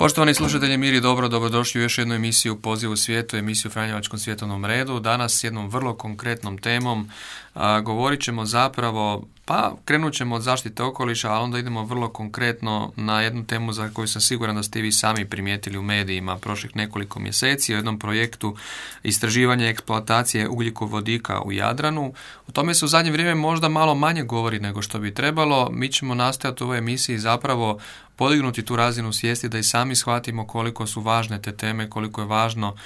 Poštovani slušatelji, miri dobro, dobrodošli u još jednu emisiju Poziv u svijetu, emisiju Franjevačkom svjetovnom redu. Danas s jednom vrlo konkretnom temom a, govorit ćemo zapravo, pa krenut ćemo od zaštite okoliša, a onda idemo vrlo konkretno na jednu temu za koju sam siguran da ste vi sami primijetili u medijima prošlih nekoliko mjeseci, o jednom projektu istraživanja i eksploatacije ugljikovodika u Jadranu. O tome se u zadnje vrijeme možda malo manje govori nego što bi trebalo. Mi ćemo nastojati u ovoj emisiji zapravo podignuti tu razinu svijesti da i sami shvatimo koliko su važne te teme, koliko je važno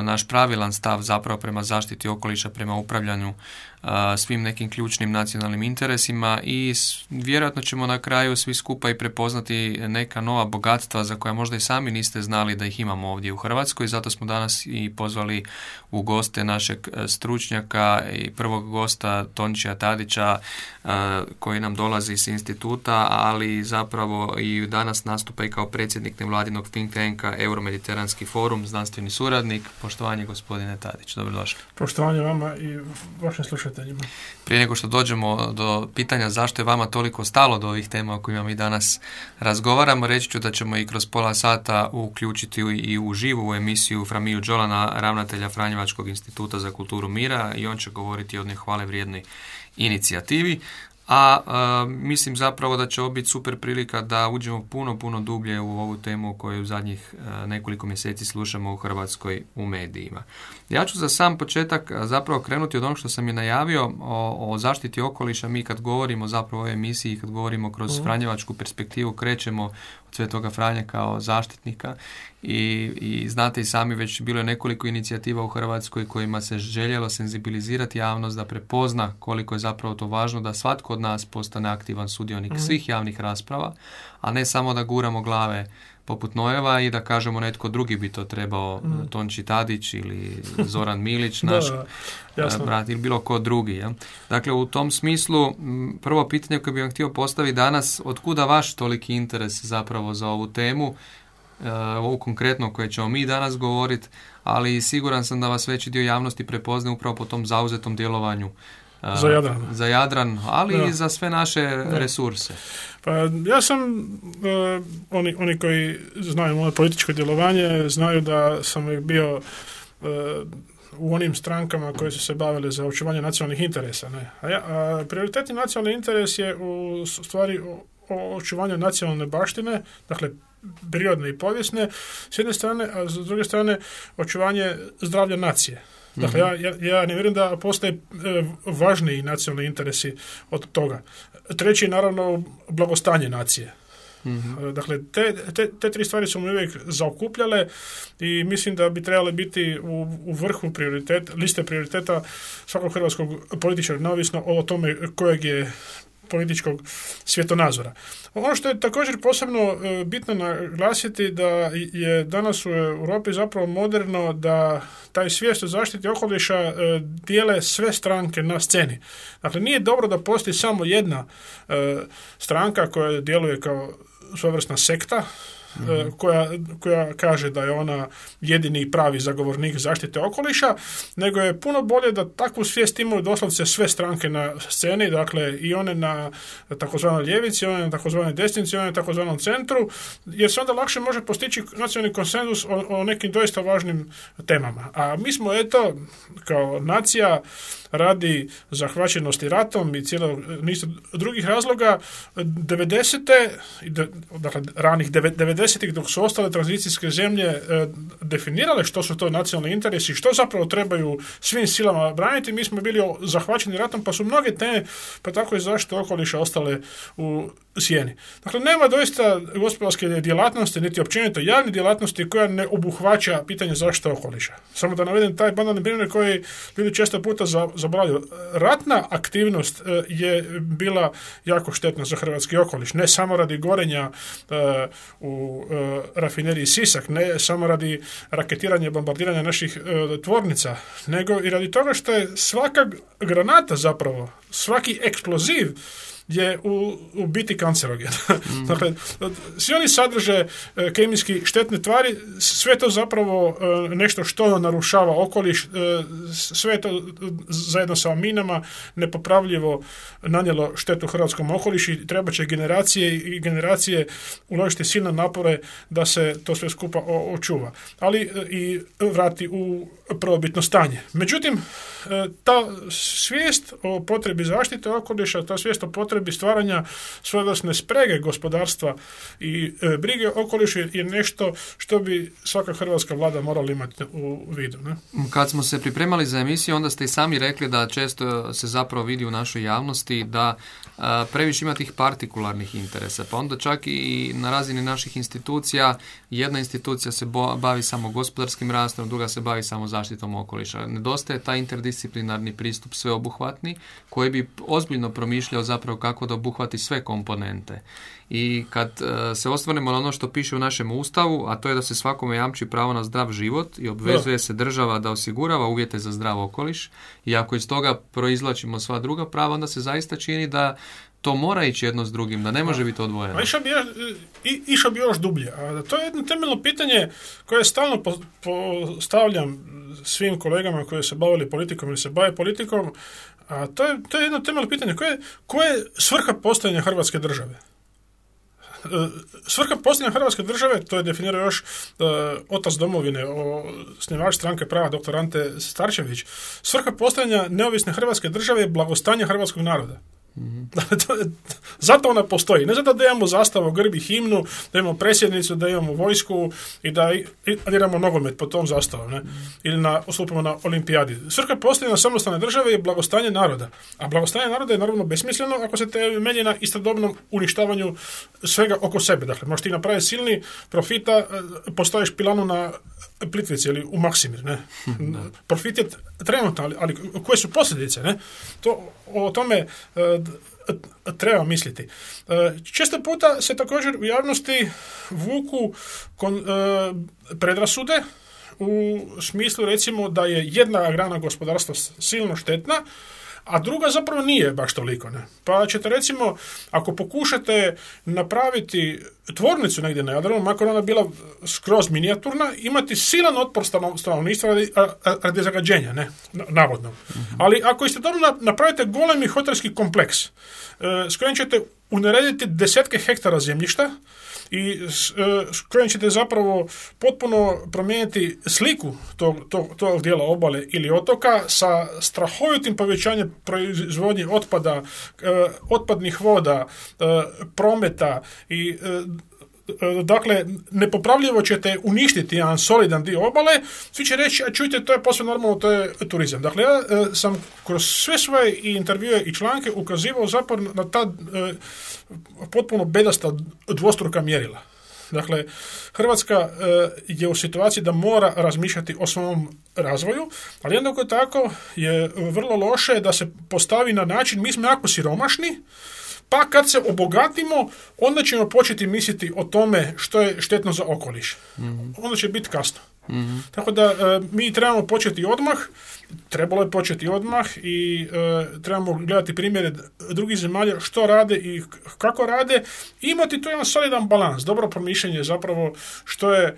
naš pravilan stav zapravo prema zaštiti okoliša, prema upravljanju svim nekim ključnim nacionalnim interesima i vjerojatno ćemo na kraju svi skupa i prepoznati neka nova bogatstva za koja možda i sami niste znali da ih imamo ovdje u Hrvatskoj. Zato smo danas i pozvali u goste našeg e, stručnjaka i prvog gosta Tončija Tadića e, koji nam dolazi iz instituta, ali zapravo i danas nastupa i kao predsjednik nevladinog think tanka Euromediteranski forum, znanstveni suradnik. Poštovanje gospodine Tadić, dobrodošli. Poštovanje vama i vašim slušateljima. Prije nego što dođemo do pitanja zašto je vama toliko stalo do ovih tema o kojima mi danas razgovaramo, reći ću da ćemo i kroz pola sata uključiti i u živu emisiju Framiju Đolana, ravnatelja Franjevačkog instituta za kulturu mira i on će govoriti o jednoj hvale vrijednoj inicijativi a, mislim zapravo da će ovo biti super prilika da uđemo puno, puno dublje u ovu temu koju u zadnjih nekoliko mjeseci slušamo u Hrvatskoj u medijima. Ja ću za sam početak zapravo krenuti od onog što sam je najavio o, o zaštiti okoliša. Mi kad govorimo zapravo o ovoj emisiji, kad govorimo kroz mhm. Franjevačku perspektivu, krećemo Svetoga Franja kao zaštitnika i, i znate i sami već bilo je nekoliko inicijativa u Hrvatskoj kojima se željelo senzibilizirati javnost da prepozna koliko je zapravo to važno da svatko od nas postane aktivan sudionik mhm. svih javnih rasprava, a ne samo da guramo glave poput Nojeva i da kažemo netko drugi bi to trebao, mm. Tonči Tadić ili Zoran Milić, naš da, eh, brat ili bilo ko drugi. Ja? Dakle, u tom smislu, prvo pitanje koje bih vam htio postaviti danas, otkuda vaš toliki interes zapravo za ovu temu, eh, ovu konkretno koje ćemo mi danas govoriti, ali siguran sam da vas veći dio javnosti prepozne upravo po tom zauzetom djelovanju za Jadran. Za Jadran, ali i za sve naše resurse. Pa ja sam, uh, oni, oni koji znaju moje političko djelovanje, znaju da sam bio uh, u onim strankama koje su se bavile za očuvanje nacionalnih interesa. Ne? A, ja, a prioritetni nacionalni interes je u stvari o, o očuvanju nacionalne baštine, dakle prirodne i povijesne, s jedne strane, a s druge strane očuvanje zdravlja nacije. Dakle, ja, ja, ja ne vjerujem da postoje e, važniji nacionalni interesi od toga. Treći je naravno blagostanje nacije. mm Dakle, te, te, te, tri stvari su mi uvijek zaokupljale i mislim da bi trebale biti u, u vrhu prioritet, liste prioriteta svakog hrvatskog političara, neovisno o tome kojeg je političkog svjetonazora. Ono što je također posebno e, bitno naglasiti da je danas u Europi zapravo moderno da taj svijest o zaštiti okoliša e, dijele sve stranke na sceni. Dakle, nije dobro da postoji samo jedna e, stranka koja djeluje kao svojevrsna sekta, E, koja, koja kaže da je ona jedini pravi zagovornik zaštite okoliša, nego je puno bolje da takvu svijest imaju doslovce sve stranke na sceni, dakle i one na takozvanoj ljevici, one na takozvanoj desnici, one na takozvanom centru, jer se onda lakše može postići nacionalni konsenzus o, o nekim doista važnim temama. A mi smo eto kao nacija radi zahvaćenosti ratom i cijelo niz drugih razloga 90. dakle ranih 90 dok su ostale tranzicijske zemlje e, definirale što su to nacionalni interesi, što zapravo trebaju svim silama braniti, mi smo bili zahvaćeni ratom pa su mnoge teme, pa tako i zaštite okoliša ostale u sjeni. Dakle, nema doista gospodarske djelatnosti, niti općenito javne djelatnosti koja ne obuhvaća pitanje zaštite okoliša. Samo da navedem taj banalni primjer koji ljudi često puta zaboravljaju. Ratna aktivnost e, je bila jako štetna za hrvatski okoliš. Ne samo radi gorenja e, u e, rafineriji Sisak, ne samo radi raketiranja i bombardiranja naših tvornica, nego i radi toga što je svaka granata zapravo svaki eksploziv je u, u biti kancerogen. Mm. dakle, svi oni sadrže e, kemijski štetne tvari, sve to zapravo e, nešto što narušava okoliš, e, sve to zajedno sa aminama nepopravljivo nanijelo štetu hrvatskom okolišu i treba će generacije i generacije uložiti silne napore da se to sve skupa očuva. Ali i vrati u prvobitno stanje. Međutim, ta svijest o potrebi zaštite okoliša, ta svijest o potrebi stvaranja svojevrsne sprege gospodarstva i e, brige okolišu je nešto što bi svaka hrvatska vlada morala imati u vidu. Ne? Kad smo se pripremali za emisiju, onda ste i sami rekli da često se zapravo vidi u našoj javnosti da previše ima tih partikularnih interesa. Pa onda čak i na razini naših institucija, jedna institucija se bavi samo gospodarskim rastom, druga se bavi samo zaštitom okoliša. Nedostaje taj interdisciplinarni pristup sveobuhvatni koji bi ozbiljno promišljao zapravo kako da obuhvati sve komponente. I kad e, se osvrnemo na ono što piše u našem ustavu, a to je da se svakome jamči pravo na zdrav život i obvezuje se država da osigurava uvjete za zdrav okoliš i ako iz toga proizlačimo sva druga prava, onda se zaista čini da to mora ići jedno s drugim, da ne može biti odvojeno. išao bi, išao bi još dublje. A to je jedno temeljno pitanje koje stalno postavljam svim kolegama koji se bavili politikom ili se bave politikom, a to je, to je jedno temeljno pitanje. Koje, koje je svrha postojanja Hrvatske države? E, svrha postojanja Hrvatske države, to je definirao još uh, otac domovine, o snivač stranke prava, dr. Ante Starčević. Svrha postojanja neovisne Hrvatske države je blagostanje hrvatskog naroda. mm zato ona postoji. Ne zato da imamo zastavu, grbi, himnu, da imamo presjednicu, da imamo vojsku i da, imamo nogomet po tom zastavom. Ne? Ili na, ostupimo na olimpijadi. Svrha postojanja samostalne države je blagostanje naroda. A blagostanje naroda je naravno besmisleno ako se temelji na istodobnom uništavanju svega oko sebe. Dakle, možeš ti napraviti silni profita, e, postojiš pilanu na Plitvici ili u Maksimir. Ne? Profit je trenutno, ali, ali koje su posljedice? Ne? To, o tome e, treba misliti. E, često puta se također u javnosti vuku kon, e, predrasude u smislu recimo da je jedna grana gospodarstva silno štetna, a druga zapravo nije baš toliko. Ne? Pa ćete recimo, ako pokušate napraviti tvornicu negdje na Jadranu, makar ona bila skroz minijaturna, imati silan otpor stanovništva radi, radi zagađenja, ne? navodno. Mhm. Ali ako istodobno napravite golemi hotelski kompleks, e, s kojim ćete unerediti desetke hektara zemljišta, i s, e, kojim ćete zapravo potpuno promijeniti sliku tog, tog, tog dijela obale ili otoka sa strahovitim povećanjem proizvodnje otpada, e, otpadnih voda, e, prometa i dakle, nepopravljivo ćete uništiti jedan solidan dio obale, svi će reći, a čujte, to je posve normalno, to je turizam. Dakle, ja sam kroz sve svoje intervjue i članke ukazivao zapravo na ta potpuno bedasta dvostruka mjerila. Dakle, Hrvatska e, je u situaciji da mora razmišljati o svom razvoju, ali jednako tako je vrlo loše da se postavi na način mi smo jako siromašni, pa kad se obogatimo, onda ćemo početi misliti o tome što je štetno za okoliš. mm Onda će biti kasno. mm Tako da e, mi trebamo početi odmah, trebalo je početi odmah i e, trebamo gledati primjere drugih zemalja što rade i kako rade i imati tu jedan solidan balans, dobro promišljanje zapravo što je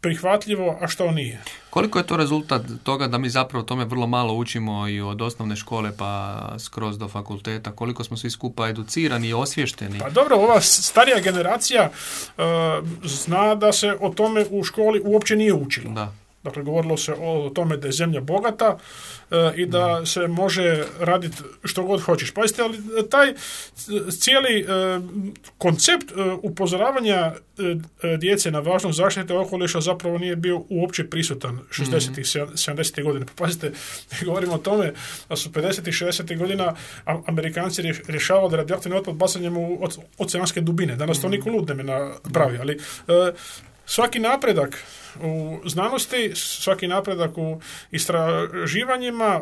prihvatljivo, a što nije. Koliko je to rezultat toga da mi zapravo tome vrlo malo učimo i od osnovne škole pa skroz do fakulteta? Koliko smo svi skupa educirani i osvješteni? Pa dobro, ova starija generacija uh, zna da se o tome u školi uopće nije učilo. Da. Dakle, govorilo se o tome da je zemlja bogata e, i da se može raditi što god hoćeš. Pazite, ali taj cijeli e, koncept e, upozoravanja djece na važnost zaštite okoliša zapravo nije bio uopće prisutan 60. i 70. godine. Pa pazite, govorimo o tome da su 50. i 60. godina Amerikanci rješavali radioaktivni otpad bacanjem u oceanske dubine. Danas to niko lud ne napravi, ali svaki napredak u znanosti, svaki napredak u istraživanjima,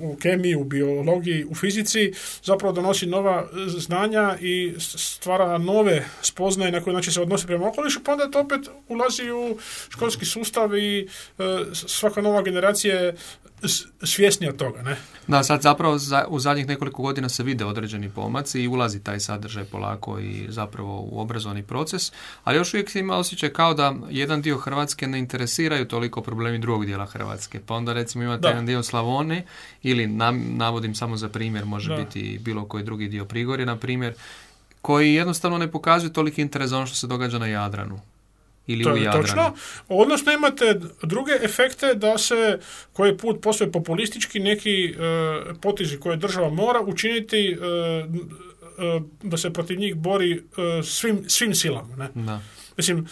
u kemiji, u biologiji, u fizici, zapravo donosi nova znanja i stvara nove spoznaje na koje način se odnosi prema okolišu, pa onda to opet ulazi u školski sustav i e, svaka nova generacija svjesni od toga, ne? Da, sad zapravo za, u zadnjih nekoliko godina se vide određeni pomaci i ulazi taj sadržaj polako i zapravo u obrazovani proces, ali još uvijek se ima osjećaj kao da jedan dio Hrvatske ne interesiraju toliko problemi drugog dijela Hrvatske. Pa onda recimo imate jedan dio Slavone ili navodim samo za primjer, može biti bilo koji drugi dio Prigorje, na primjer, koji jednostavno ne pokazuju toliki interes za ono što se događa na Jadranu ili to u Jadranu. Točno. Odnosno imate druge efekte da se koji put postoje populistički neki e, potizi koje država mora učiniti e, e, da se protiv njih bori e, svim, svim silama. Ne? Da. Mislim,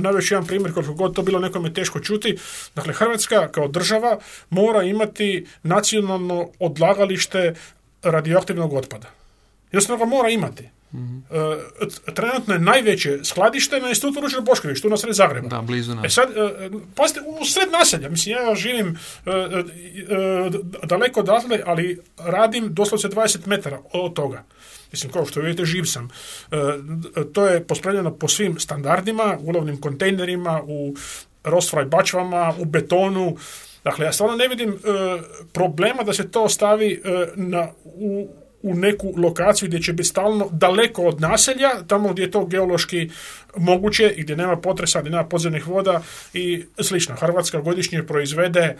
najveći jedan primjer, koliko god to bilo nekome teško čuti, dakle, Hrvatska kao država mora imati nacionalno odlagalište radioaktivnog otpada. Jednostavno ga mora imati. Uh, trenutno je najveće skladište na institutu Ružer Bošković, tu na sred Zagreba. Da, blizu nas. E sad, uh, pazite, u sred naselja, mislim, ja živim uh, daleko odatle, ali radim doslovce 20 metara od toga. Mislim, kao što vidite, živ sam. To je pospremljeno po svim standardima, u ulovnim kontejnerima, u rostfraj bačvama, u betonu. Dakle, ja stvarno ne vidim problema da se to stavi na, u, u neku lokaciju gdje će biti stalno daleko od naselja, tamo gdje je to geološki moguće i gdje nema potresa, gdje nema podzemnih voda i slično. Hrvatska godišnje proizvede e,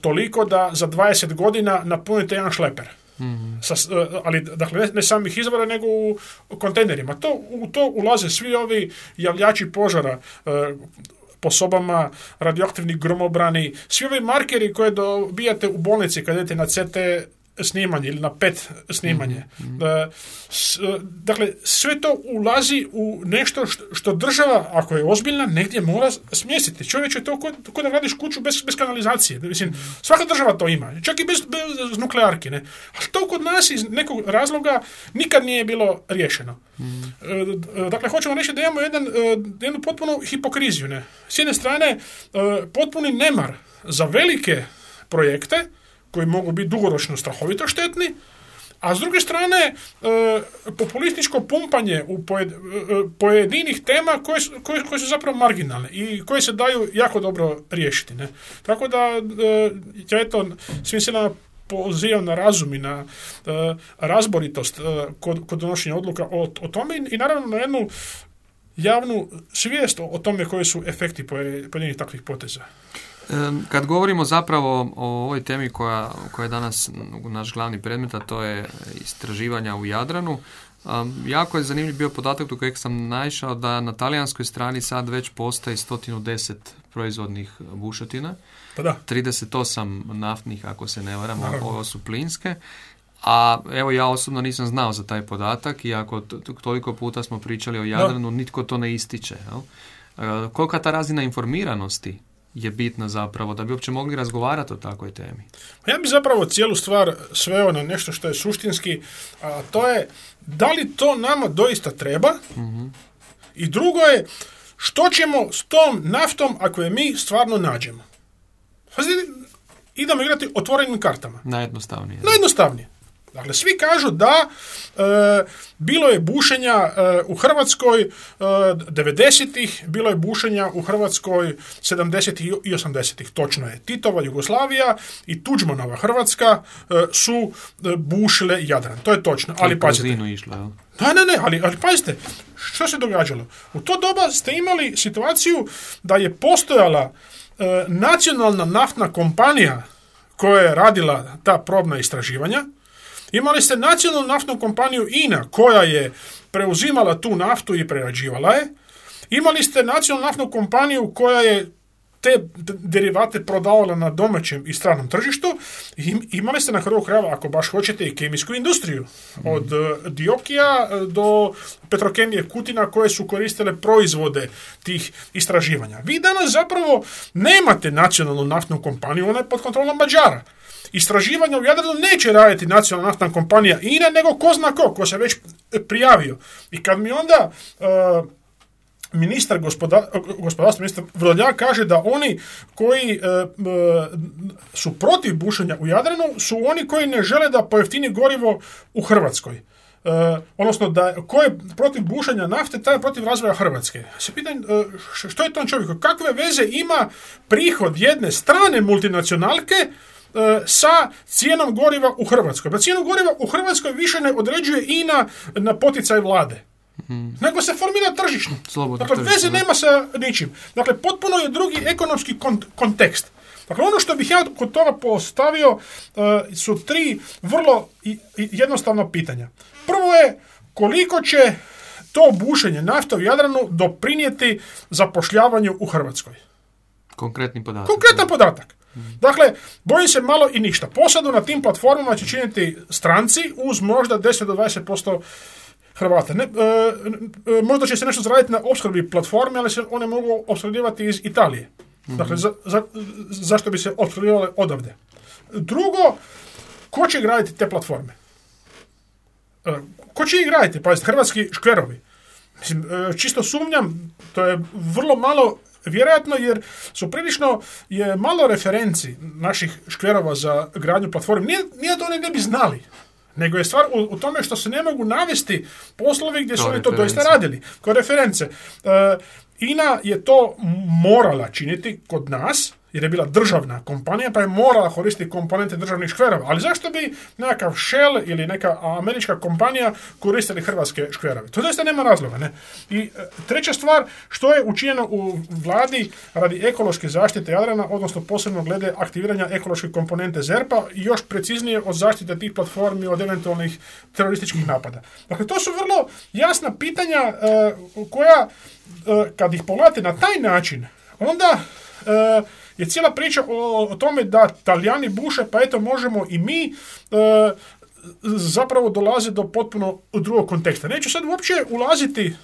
toliko da za 20 godina napunite jedan šleper. mm Sa, e, ali dakle ne, ne samih izvora nego u kontejnerima. To, u to ulaze svi ovi javljači požara, e, po sobama radioaktivni gromobrani, svi ovi markeri koje dobijate u bolnici kad idete na CT snimanje ili na pet snimanje. mm Dakle, sve to ulazi u nešto što država, ako je ozbiljna, negdje mora smjestiti. Čovječe, to ko, da gradiš kuću bez, bez kanalizacije. Mislim, svaka država to ima. Čak i bez, bez nuklearke. Ne? Ali to kod nas iz nekog razloga nikad nije bilo riješeno. mm Dakle, hoćemo reći da imamo jedan, jednu potpunu hipokriziju. Ne? S jedne strane, potpuni nemar za velike projekte, koji mogu biti dugoročno strahovito štetni, a s druge strane e, populističko pumpanje u e, pojedinih tema koje su, koje, koje su zapravo marginalne i koje se daju jako dobro riješiti. Ne? Tako da e, ja eto svim silama pozivam na razum i na razboritost kod, kod donošenja odluka o, o tome i, naravno na jednu javnu svijest o, o tome koji su efekti pojedinih takvih poteza. Kad govorimo zapravo o ovoj temi koja, koja je danas naš glavni predmet, a to je istraživanja u Jadranu, jako je zanimljiv bio podatak do kojeg sam naišao da na talijanskoj strani sad već postoji 110 proizvodnih bušotina, pa da. 38 naftnih ako se ne varam, ovo su plinske. A evo ja osobno nisam znao za taj podatak, iako toliko puta smo pričali o Jadranu, nitko to ne ističe. Jel? E, kolika ta razina informiranosti je bitna zapravo, da bi uopće mogli razgovarati o takvoj temi? Ja bi zapravo cijelu stvar sveo na nešto što je suštinski, a to je da li to nama doista treba mm i drugo je što ćemo s tom naftom ako je mi stvarno nađemo. Idemo igrati otvorenim kartama. Najjednostavnije. Najjednostavnije. Dakle, svi kažu da e, bilo je bušenja e, u Hrvatskoj e, 90-ih, bilo je bušenja u Hrvatskoj 70-ih i 80-ih. Točno je. Titova Jugoslavija i Tuđmanova Hrvatska e, su e, bušile Jadran. To je točno. Ali pazite. Išlo, da, ne, ne, ali, ali pazite, što se događalo? U to doba ste imali situaciju da je postojala nacionalna naftna kompanija koja je radila ta probna istraživanja, Imali ste nacionalnu naftnu kompaniju INA koja je preuzimala tu naftu i prerađivala je. Imali ste nacionalnu naftnu kompaniju koja je te derivate prodavala na domaćem i stranom tržištu. I imali ste na kraju krajeva, ako baš hoćete, i kemijsku industriju. Od e, Diokija e, do Petrokemije Kutina koje su koristile proizvode tih istraživanja. Vi danas zapravo nemate nacionalnu naftnu kompaniju, ona je pod kontrolom Mađara istraživanja u Jadranu neće raditi nacionalna naftna kompanija INA, nego ko zna ko, ko se već prijavio. I kad mi onda uh, ministar gospoda, gospodarstva, ministar Vrdoljak kaže da oni koji e, e, su protiv bušenja u Jadranu su oni koji ne žele da pojeftini gorivo u Hrvatskoj. E, odnosno da ko je protiv bušenja nafte, taj je protiv razvoja Hrvatske. Se pitam, što je to čovjek? Kakve veze ima prihod jedne strane multinacionalke sa cijenom goriva u Hrvatskoj? Pa cijenu goriva u Hrvatskoj više ne određuje INA na poticaj vlade. Hmm. Nego se formira tržišno. Slobodno dakle, veze nema sa ničim. Dakle, potpuno je drugi ekonomski kontekst. Dakle, ono što bih ja kod toga postavio uh, su tri vrlo jednostavna pitanja. Prvo je koliko će to bušenje nafta u Jadranu doprinijeti zapošljavanju u Hrvatskoj. Konkretni podatak. Konkretan podatak. Dakle, bojim se malo i ništa. Posadu na tim platformama će činiti stranci uz možda 10 do 20% Hrvata. Ne, e, e, možda će se nešto zaraditi na opskrbi platforme, ali se one mogu opskrbljivati iz Italije. mm Dakle, za, za, zašto bi se opskrbljivale odavde? Drugo, ko će graditi te platforme? E, ko će ih graditi? Pazite, hrvatski škverovi. Mislim, e, čisto sumnjam, to je vrlo malo vjerojatno jer su prilično je malo referenci naših škverova za gradnju platforme. Nije, nije da oni ne bi znali. Nego je stvar u, tome što se ne mogu navesti poslovi gdje su oni to doista radili. Kao reference. Uh, INA je to morala činiti kod nas, jer je bila državna kompanija, pa je morala koristiti komponente državnih škverova. Ali zašto bi nekakav Shell ili neka američka kompanija koristili hrvatske škverove? To doista nema razloga. Ne? I e, treća stvar, što je učinjeno u vladi radi ekološke zaštite Jadrana, odnosno posebno glede aktiviranja ekološke komponente ZERPA i još preciznije od zaštite tih platformi od eventualnih terorističkih napada. Dakle, to su vrlo jasna pitanja e, koja, e, kad ih pogledate na taj način, onda je cijela priča o, o tome da Talijani buše, pa eto možemo i mi, e, zapravo dolazi do potpuno drugog konteksta. Neću sad uopće ulaziti,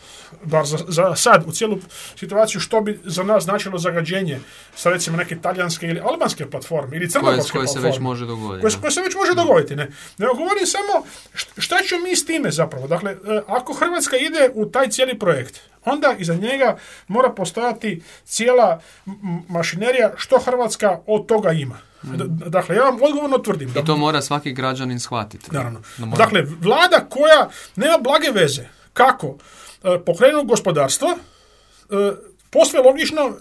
bar za, za sad, u cijelu situaciju što bi za nas značilo zagađenje sa recimo neke talijanske ili albanske platforme ili crnogorske koje, koje se već može dogoditi. Koje, koje se već može dogoditi, ne. Nego govorim samo šta ćemo mi s time zapravo. Dakle, e, ako Hrvatska ide u taj cijeli projekt, onda iza njega mora postojati cijela mašinerija što Hrvatska od toga ima. Dakle, ja vam odgovorno tvrdim. I to mora svaki građanin shvatiti. Naravno. Dakle, vlada koja nema blage veze kako e, pokrenu gospodarstvo, e, posve logično e,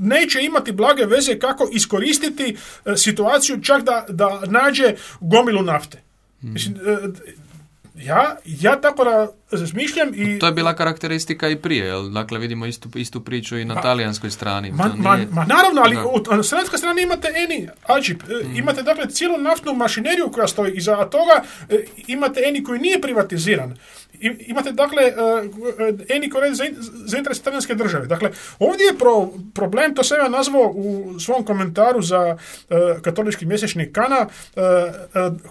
neće imati blage veze kako iskoristiti e, situaciju čak da, da nađe gomilu nafte. Mislim, ja, ja tako razmišljam i... To je bila karakteristika i prije, jel? Dakle, vidimo istu, istu priču i na ma, talijanskoj strani. Ma, ma, ma, naravno, ali da. na srpskoj strani imate eni, Ađip, e, mm. imate dakle cijelu naftnu mašineriju koja stoji iza toga, e, imate eni koji nije privatiziran. Imate, dakle, uh, eni koji za, za interes talijanske države. Dakle, ovdje je pro, problem, to sam ja nazvao u svom komentaru za uh, katolički mjesečnik Kana,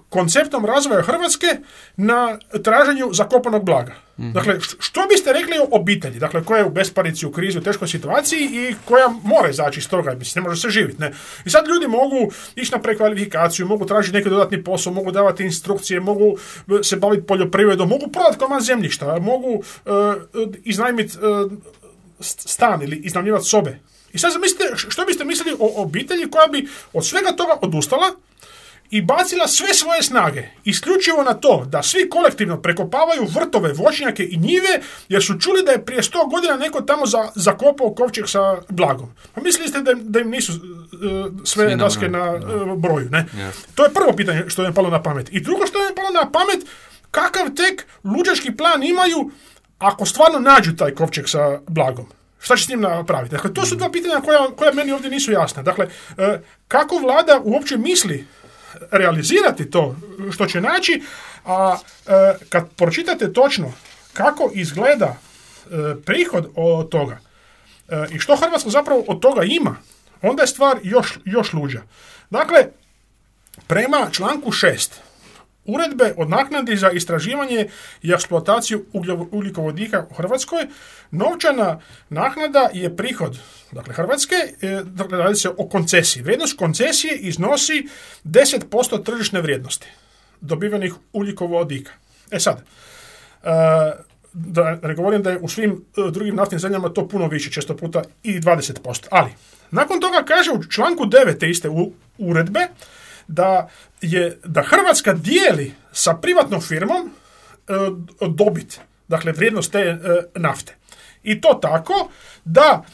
konceptom razvoja Hrvatske na traženju zakopanog blaga. Mhm. Dakle, što biste rekli o obitelji, dakle, koja je u besparici, u krizi, u teškoj situaciji i koja mora izaći iz toga, mislim, ne može se živjeti, ne. I sad ljudi mogu ići na prekvalifikaciju, mogu tražiti neki dodatni posao, mogu davati instrukcije, mogu e, se baviti poljoprivredom, mogu prodati komad zemljišta, mogu uh, iznajmiti uh, stan ili iznajmljivati sobe. I sad zamislite, što biste mislili o obitelji koja bi od svega toga odustala, i bacila sve svoje snage isključivo na to da svi kolektivno prekopavaju vrtove, voćnjake i njive jer su čuli da je prije sto godina neko tamo za, zakopao kovčeg sa blagom. Pa mislili ste da, da im nisu uh, sve daske na uh, broju, ne? To je prvo pitanje što je palo na pamet. I drugo što je palo na pamet, kakav tek luđaški plan imaju ako stvarno nađu taj kovčeg sa blagom. Šta će s njim napraviti? Dakle, to su dva pitanja koja, koja meni ovdje nisu jasna. Dakle, uh, kako vlada uopće misli realizirati to što će naći, a e, kad pročitate točno kako izgleda e, prihod od toga e, i što Hrvatska zapravo od toga ima, onda je stvar još, još luđa. Dakle, prema članku 6 uredbe od naknadi za istraživanje i eksploataciju ugljikovodika u Hrvatskoj, novčana naknada je prihod dakle Hrvatske, e, dakle radi se o koncesiji. Vrijednost koncesije iznosi 10% tržišne vrijednosti dobivenih ugljikovodika. E sad, e, da ne govorim da je u svim drugim naftnim zemljama to puno više, često puta i 20%. Ali, nakon toga kaže u članku 9. te iste uredbe da je da Hrvatska dijeli sa privatnom firmom dobit, dakle vrijednost te nafte. I to tako da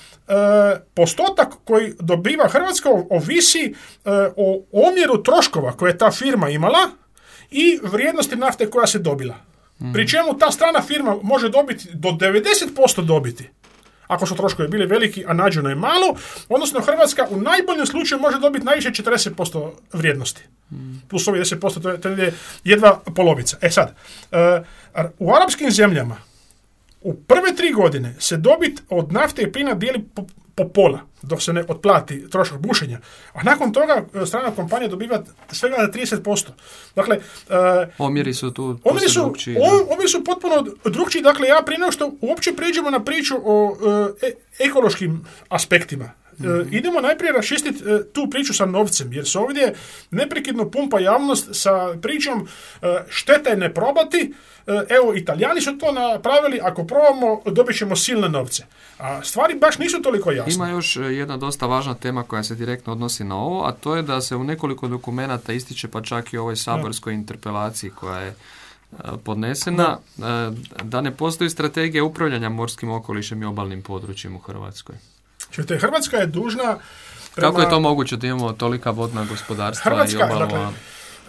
postotak koji dobiva Hrvatska ovisi o omjeru troškova koje je ta firma imala i vrijednosti nafte koja se dobila. Pri čemu ta strana firma može dobiti do 90% dobiti. Ako su troškovi bili veliki, a nađeno je malo, odnosno Hrvatska u najboljem slučaju može dobiti najviše 40% vrijednosti. Plus ovi 10%, to je, to je jedva polovica. E sad, e, u arapskim zemljama u prve tri godine se dobit od nafte i plina dijeli po pola, dok se ne otplati trošak bušenja. A nakon toga e, strana kompanija dobiva svega na 30%. Dakle, uh, omjeri su tu omjeri su, omjeri su potpuno drugčiji. Dakle, ja prije što uopće prijeđemo na priču o e, ekološkim aspektima, mm idemo najprije raščistiti tu priču sa novcem, jer se ovdje neprekidno pumpa javnost sa pričom šteta je ne probati, evo italijani su to napravili, ako probamo dobit ćemo silne novce. A stvari baš nisu toliko jasne. Ima još jedna dosta važna tema koja se direktno odnosi na ovo, a to je da se u nekoliko dokumenata ističe pa čak i u ovoj saborskoj interpelaciji koja je podnesena, da ne postoji strategija upravljanja morskim okolišem i obalnim područjem u Hrvatskoj. Čujte, Hrvatska je dužna... Prema... Kako je to moguće da imamo tolika vodna gospodarstva Hrvatska, i obalno... Dakle,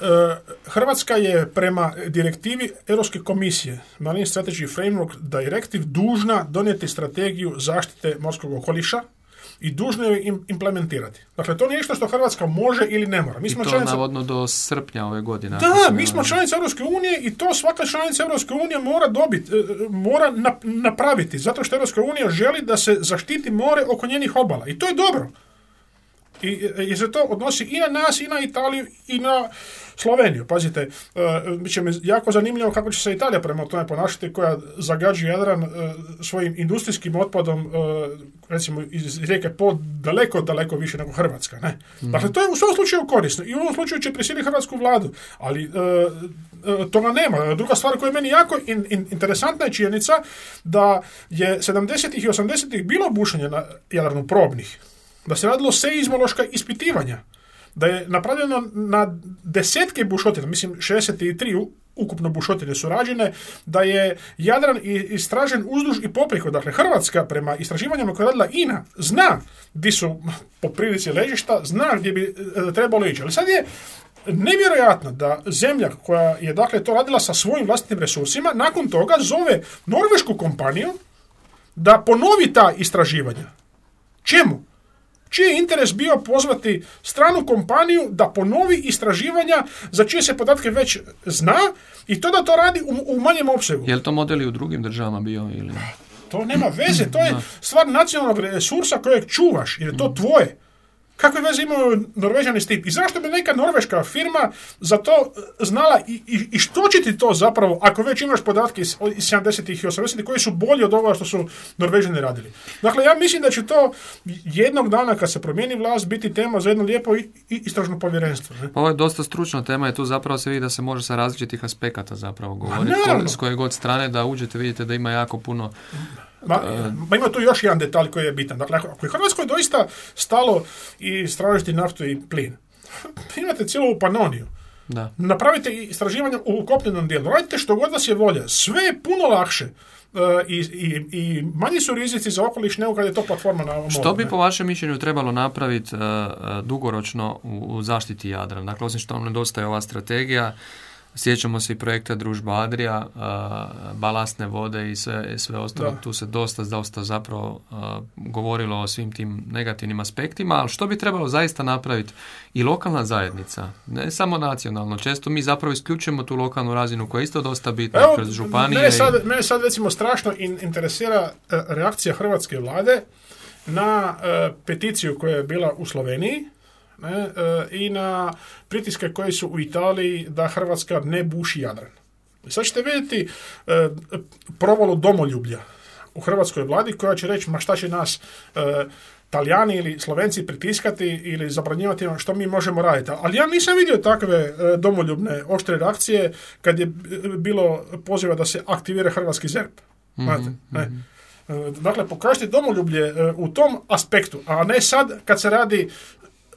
e, Hrvatska je prema direktivi Europske komisije Marine Strategy Framework Directive dužna donijeti strategiju zaštite morskog okoliša i dužno je im implementirati. Dakle, to nije nešto što Hrvatska može ili ne mora. Mi smo I to članica... navodno do srpnja ove godine. Da, mi smo članica Europske unije i to svaka članica Europske unije mora dobiti, e, mora napraviti, zato što Europska unija želi da se zaštiti more oko njenih obala. I to je dobro. I, I se to odnosi i na nas, i na Italiju, i na Sloveniju. Pazite, uh, bit će mi jako zanimljivo kako će se Italija prema tome ponašati koja zagađuje Jadran uh, svojim industrijskim otpadom uh, recimo iz rijeke Po daleko, daleko više nego Hrvatska. Ne? Mm. Dakle, to je u svom slučaju korisno i u ovom slučaju će prisiliti hrvatsku vladu, ali toga nema. Druga stvar koja je meni jako in, in, interesantna je činjenica da je 70. i 80. bilo bušenje na Jadranu probnih da se radilo seizmološka ispitivanja, da je napravljeno na desetke bušotina, mislim 63 ukupno bušotine su rađene, da je Jadran istražen uzduž i popriko. Dakle, Hrvatska prema istraživanjima koje je radila INA zna gdje su po prilici ležišta, zna gdje bi e, trebalo ići. Ali sad je nevjerojatno da zemlja koja je dakle to radila sa svojim vlastitim resursima, nakon toga zove norvešku kompaniju da ponovi ta istraživanja. Čemu? Čiji je interes bio pozvati stranu kompaniju da ponovi istraživanja za čije se podatke već zna i to da to radi u, u manjem opsegu. Je li to model i u drugim državama bio? Ili? To nema veze, to je stvar nacionalnog resursa kojeg čuvaš, jer je to tvoje. Kakve veze imaju Norvežani s tim? I zašto bi neka norveška firma za to e, znala i, i, i što će ti to zapravo, ako već imaš podatke iz, iz 70-ih i 80-ih koji su bolji od ovoga što su Norvežani radili. Dakle, ja mislim da će to jednog dana kad se promijeni vlast biti tema za jedno lijepo i, istražno povjerenstvo. Ne? Ovo je dosta stručna tema i tu zapravo se vidi da se može sa različitih aspekata zapravo govoriti. S koje god strane da uđete vidite da ima jako puno Ma, ma ima tu još jedan detalj koji je bitan. Dakle, ako je Hrvatskoj doista stalo i istražiti naftu i plin, imate cijelu Panoniju. Da. Napravite istraživanje u kopnenom dijelu. Radite što god vas je volja. Sve je puno lakše. Uh, i, i, i manji su rizici za okoliš nego kad je to platforma na moru. Što bi po vašem mišljenju trebalo napraviti uh, dugoročno u, u zaštiti Jadrana? Dakle, osim što vam nedostaje ova strategija, Sjećamo se i projekta Družba Adria, balastne vode i sve, sve ostalo. Tu se dosta, dosta zapravo govorilo o svim tim negativnim aspektima, ali što bi trebalo zaista napraviti i lokalna zajednica, ne samo nacionalno. Često mi zapravo isključujemo tu lokalnu razinu koja je isto dosta bitna Evo, kroz županije. Mene sad, mene sad recimo strašno interesira e, reakcija hrvatske vlade na e, peticiju koja je bila u Sloveniji ne, e, i na pritiske koji su u Italiji da Hrvatska ne buši Jadran. I sad ćete vidjeti e, provalu domoljublja u hrvatskoj vladi koja će reći ma šta će nas e, Talijani ili Slovenci pritiskati ili zabranjivati što mi možemo raditi. Ali ja nisam vidio takve e, domoljubne oštre reakcije kad je bilo poziva da se aktivira hrvatski ZERP. Znate? E, Dakle, pokažite domoljublje u tom aspektu, a ne sad kad se radi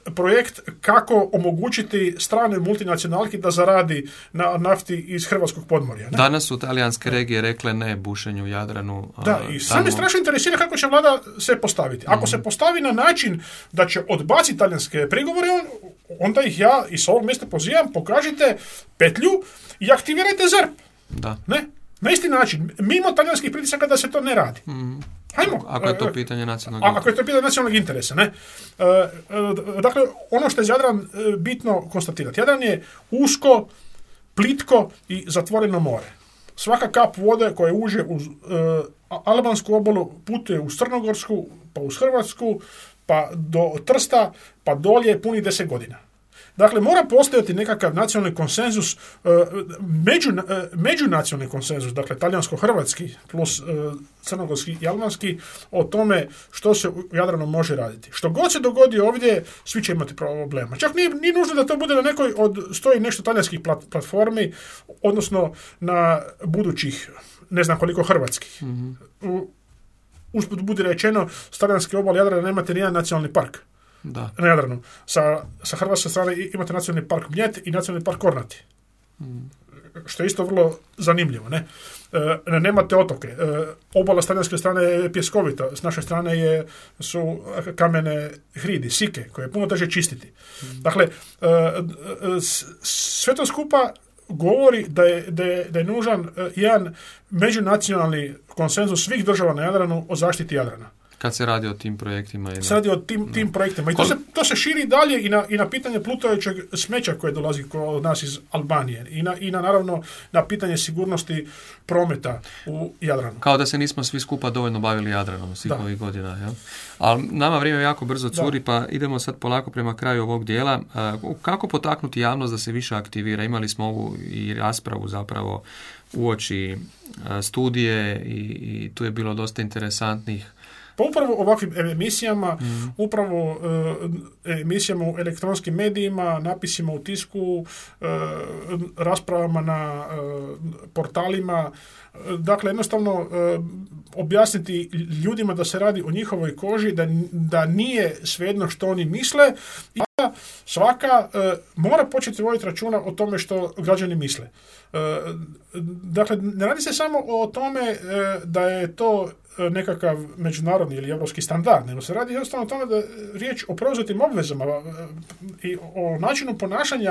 projekt kako omogućiti stranoj multinacionalki da zaradi na nafti iz hrvatskog podmorja. Ne? Danas su talijanske regije rekle ne bušenju Jadranu. Da, i sad me strašno interesira kako će vlada se postaviti. Ako se postavi na način da će odbaciti talijanske prigovore, on- onda ih ja i s ovog mjesta pozivam, pokažite petlju i aktivirajte ZERP. Da. Ne? Na isti način, mimo talijanskih pritisaka da se to ne radi. Hajmo. Ako je to E, pitanje nacionalnog a, ako je to pitanje nacionalnog interesa, ne? E, e, dakle, ono što je Jadran bitno konstatirati. Jadran je usko, plitko i zatvoreno more. Svaka kap vode koja uđe uz e, albansku obalu putuje uz Crnogorsku, pa uz Hrvatsku, pa do Trsta, pa dolje puni deset godina. Dakle, mora postojati nekakav nacionalni konsenzus, e, među, e, međunacionalni konsenzus, dakle, talijansko-hrvatski plus e, crnogorski i albanski, o tome što se u Jadranu može raditi. Što god se dogodi ovdje, svi će imati problema. Čak nije, nije nužno da to bude na nekoj od stoji nešto talijanskih plat- platformi, odnosno na budućih, ne znam koliko hrvatskih. U, usput budi rečeno, s talijanske obale Jadrana nemate nijedan nacionalni park Da. na Jadranu. Sa, sa hrvatske strane imate nacionalni park Mljet i nacionalni park Kornati. Što je isto vrlo zanimljivo. Ne? E, nemate otoke. E, obala s talijanske strane je pjeskovita, s naše strane je, su kamene hridi, sike, koje je puno teže čistiti. Dakle, e, e, sve to skupa govori da je, da je, da je nužan e, jedan međunacionalni konsenzus svih država na Jadranu o zaštiti Jadrana. Kad se radi o tim projektima. I na- Se radi o tim, tim projektima. I to se, to se širi dalje i na, i na pitanje plutajućeg smeća koje dolazi kod nas iz Albanije. I na, I na naravno na pitanje sigurnosti prometa u Jadranu. Kao da se nismo svi skupa dovoljno bavili Jadranom svih Da. ovih godina. Jel? Ali nama vrijeme jako brzo curi, pa idemo sad polako prema kraju ovog dijela. E, Kako potaknuti javnost da se više aktivira? Imali smo ovu i raspravu zapravo uoči e, studije i, i tu je bilo dosta interesantnih Pa upravo ovakvim emisijama, upravo e, emisijama u elektronskim medijima, napisima u tisku, e, raspravama na e, portalima, dakle jednostavno e, objasniti ljudima da se radi o njihovoj koži, da, da nije svejedno što oni misle. I da svaka e, mora početi voditi računa o tome što građani misle. E, dakle, ne radi se samo o tome e, da je to nekakav međunarodni ili europski standard, nego se radi jednostavno o tome da je riječ o preuzetim obvezama e, i o načinu ponašanja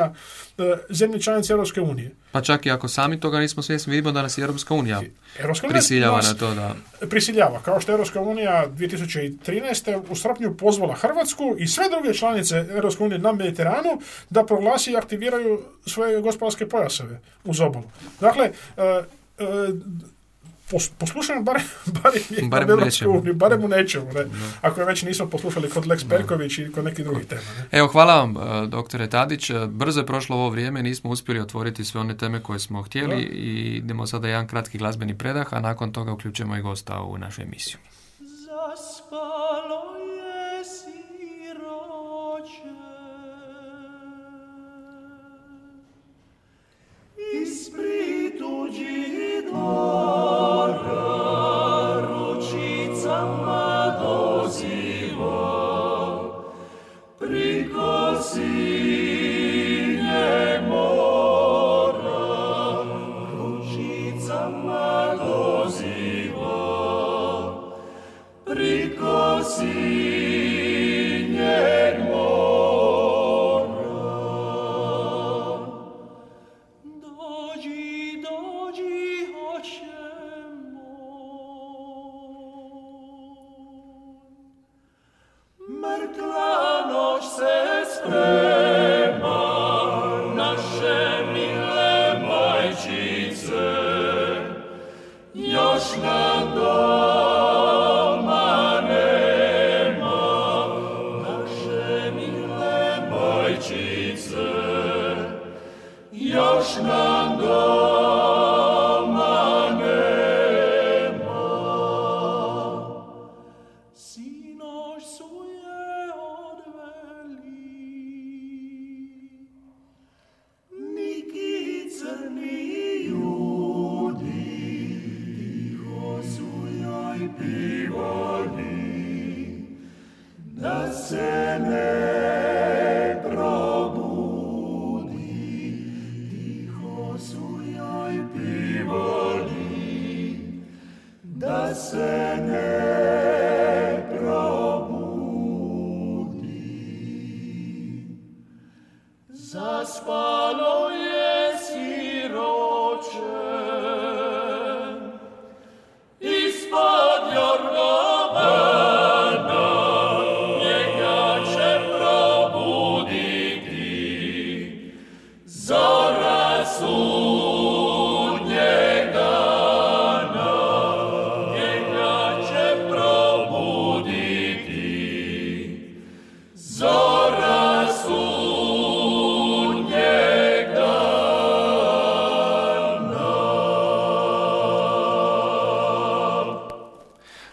e, zemlje članice Europske unije. Pa čak i ako sami toga nismo svjesni, vidimo da nas je Europska unija Europska prisiljava nas na to da... prisiljava, kao što je Europska unija 2013. u srpnju pozvala Hrvatsku i sve druge članice Europske unije na Mediteranu da proglasi i aktiviraju svoje gospodarske pojaseve uz obalu. Dakle, e, e, poslušajmo barem, barem, Barem na u Europsku nečemu. uniju, barem u nečemu, ne? ako je već nismo poslušali kod Lex Perković i kod nekih drugih tema. Ne? Evo, hvala vam, e, doktore Tadić. E, Brzo je prošlo ovo vrijeme, nismo uspjeli otvoriti sve one teme koje smo htjeli Da. i idemo sada jedan kratki glazbeni predah, a nakon toga uključujemo i gosta u našu emisiju. Zaspalo je spiritu gidore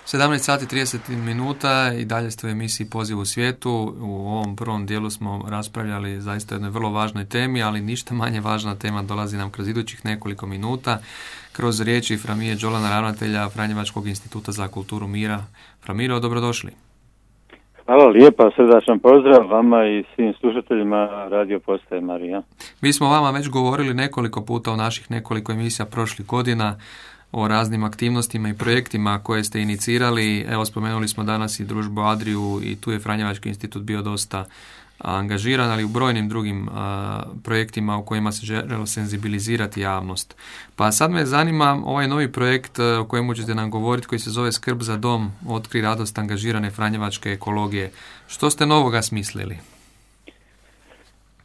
17 sati 30 minuta i dalje ste u emisiji Poziv u svijetu. U ovom prvom dijelu smo raspravljali zaista jednoj vrlo važnoj temi, ali ništa manje važna tema dolazi nam kroz idućih nekoliko minuta kroz riječi Framije Đolana, ravnatelja Franjevačkog instituta za kulturu mira. Framiro, dobrodošli. Hvala lijepa, srdačan pozdrav vama i svim slušateljima Radio Postaje Marija. Mi smo vama već govorili nekoliko puta u naših nekoliko emisija prošlih godina o raznim aktivnostima i projektima koje ste inicirali. Evo spomenuli smo danas i družbu Adriju i tu je Franjevački institut bio dosta angažiran, ali u brojnim drugim a, projektima u kojima se željelo senzibilizirati javnost. Pa sad me zanima ovaj novi projekt a, o kojemu ćete nam govoriti koji se zove Skrb za dom, otkri radost angažirane Franjevačke ekologije. Što ste novoga smislili?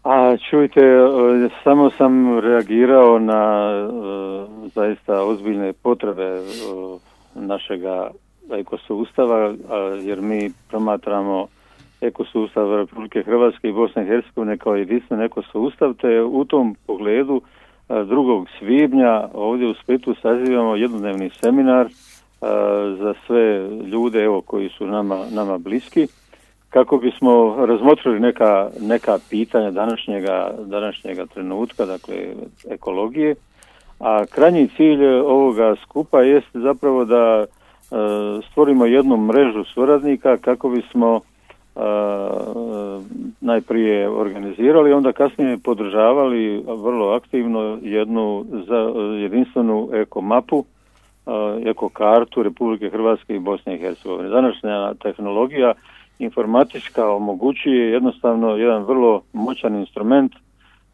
A čujte, e, samo sam reagirao na e, zaista ozbiljne potrebe e, našega ekosustava, jer mi promatramo ekosustav Republike Hrvatske i Bosne i Hercegovine kao jedinstven ekosustav, te u tom pogledu a, 2. svibnja ovdje u Splitu sazivamo jednodnevni seminar za sve ljude evo, koji su nama, nama bliski kako bismo razmotrili neka, neka pitanja današnjega, današnjega trenutka, dakle ekologije, a krajnji cilj ovoga skupa jest zapravo da e, stvorimo jednu mrežu suradnika kako bismo e, najprije organizirali, onda kasnije podržavali vrlo aktivno jednu za, jedinstvenu ekomapu, e, ekokartu Republike Hrvatske i Bosne i Hercegovine. Današnja tehnologija informatička omogućuje jednostavno jedan vrlo moćan instrument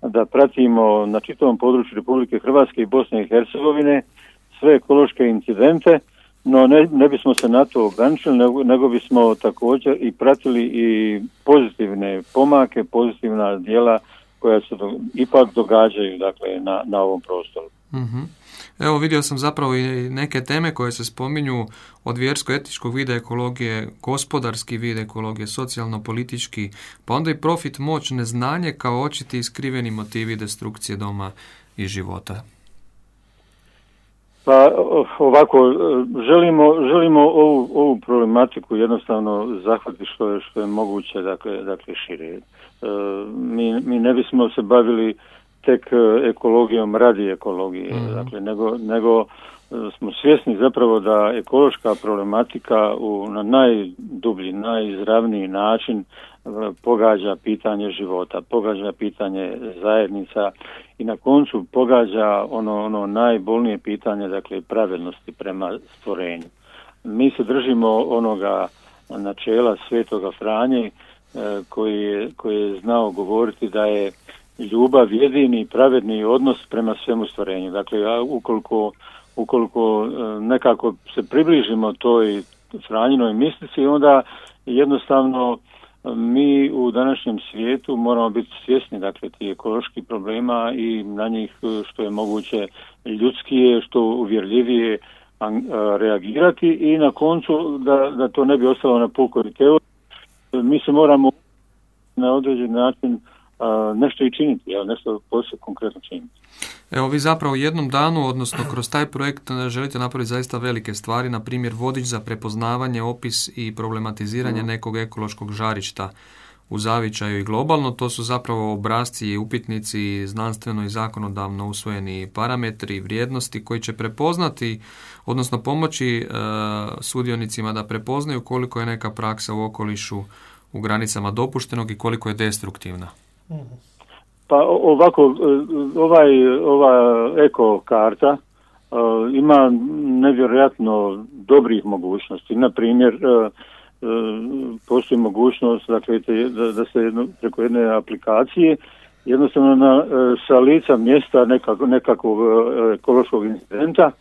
da pratimo na čitavom području Republike Hrvatske i Bosne i Hercegovine sve ekološke incidente, no ne, ne bismo se na to ograničili, nego, nego bismo također i pratili i pozitivne pomake, pozitivna dijela koja se do, ipak događaju dakle, na, na ovom prostoru. Mhm. Evo vidio sam zapravo i neke teme koje se spominju od vjersko-etičkog vida ekologije, gospodarski vid ekologije, socijalno-politički, pa onda i profit, moć, neznanje kao očiti i skriveni motivi destrukcije doma i života. Pa ovako, želimo, želimo ovu, ovu problematiku jednostavno zahvatiti što je, što je moguće, dakle, dakle šire. E, mi, mi ne bismo se bavili tek ekologijom radi ekologije, mm-hmm. dakle, nego, nego smo svjesni zapravo da ekološka problematika u, na najdublji, najizravniji način pogađa pitanje života, pogađa pitanje zajednica i na koncu pogađa ono, ono najbolnije pitanje, dakle pravednosti prema stvorenju. Mi se držimo onoga načela svetoga Franje koji je, koji je znao govoriti da je ljubav jedini pravedni odnos prema svemu stvorenju. Dakle, ja ukoliko, ukoliko nekako se približimo toj Franjinoj mislici, onda jednostavno mi u današnjem svijetu moramo biti svjesni dakle tih ekoloških problema i na njih što je moguće ljudskije, što uvjerljivije reagirati i na koncu da, da to ne bi ostalo na pukori teoriji. Mi se moramo na određen način nešto i činiti, evo, nešto posebno konkretno činiti. Evo vi zapravo u jednom danu, odnosno kroz taj projekt želite napraviti zaista velike stvari, na primjer vodič za prepoznavanje, opis i problematiziranje nekog ekološkog žarišta u zavičaju i globalno, to su zapravo obrazci i upitnici znanstveno i zakonodavno usvojeni parametri, vrijednosti koji će prepoznati, odnosno pomoći e, sudionicima da prepoznaju koliko je neka praksa u okolišu u granicama dopuštenog i koliko je destruktivna. Pa ovako, e, ovaj, ova eko karta e, ima nevjerojatno dobrih mogućnosti. Na primjer, e, postoji mogućnost dakle, da, da se jedno, preko jedne aplikacije jednostavno na, sa lica mjesta nekako, nekakvog ekološkog incidenta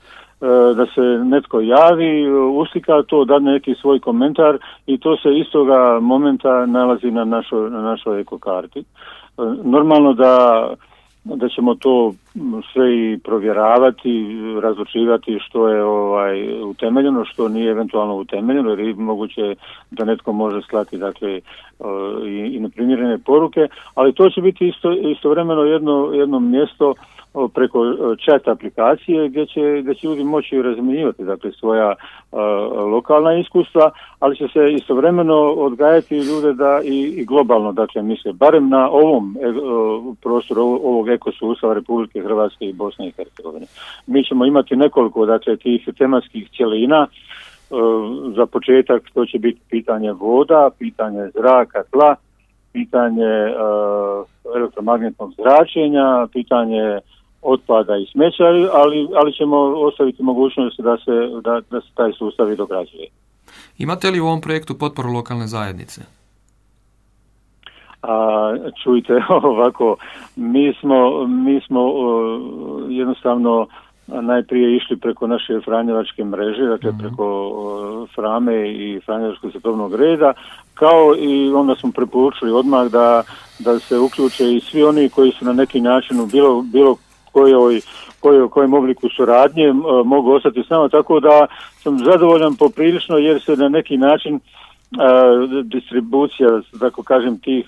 da se netko javi, uslika to, da neki svoj komentar i to se istoga momenta nalazi na našoj, na našoj ekokarti. Normalno da da ćemo to sve i provjeravati, razlučivati što je ovaj utemeljeno, što nije eventualno utemeljeno, jer moguće da netko može slati dakle i, i neprimjerene poruke, ali to će biti isto, istovremeno jedno, jedno mjesto preko chat aplikacije gdje će, gdje će ljudi moći razmjenjivati dakle svoja lokalna iskustva, ali će se istovremeno odgajati ljude da i, i globalno dakle misle, barem na ovom e, prostoru ovog ekosustava Republike Hrvatske i Bosne i Hercegovine. Mi ćemo imati nekoliko dakle tih tematskih cjelina za početak to će biti pitanje voda, pitanje zraka, tla, pitanje elektromagnetnog zračenja, pitanje otpada i smeća, ali, ali ćemo ostaviti mogućnost da se, da, da se taj sustav i dograđuje. Imate li u ovom projektu potporu lokalne zajednice? A, čujte, ovako, mi smo, mi smo jednostavno najprije išli preko naše Franjevačke mreže, dakle mm preko Frame i Franjevačkog svjetovnog reda, kao i onda smo preporučili odmah da, da se uključe i svi oni koji su na neki način u bilo, bilo kojoj, kojoj, kojem obliku suradnje mogu ostati s nama, tako da sam zadovoljan poprilično jer se na neki način distribucija, tako kažem, tih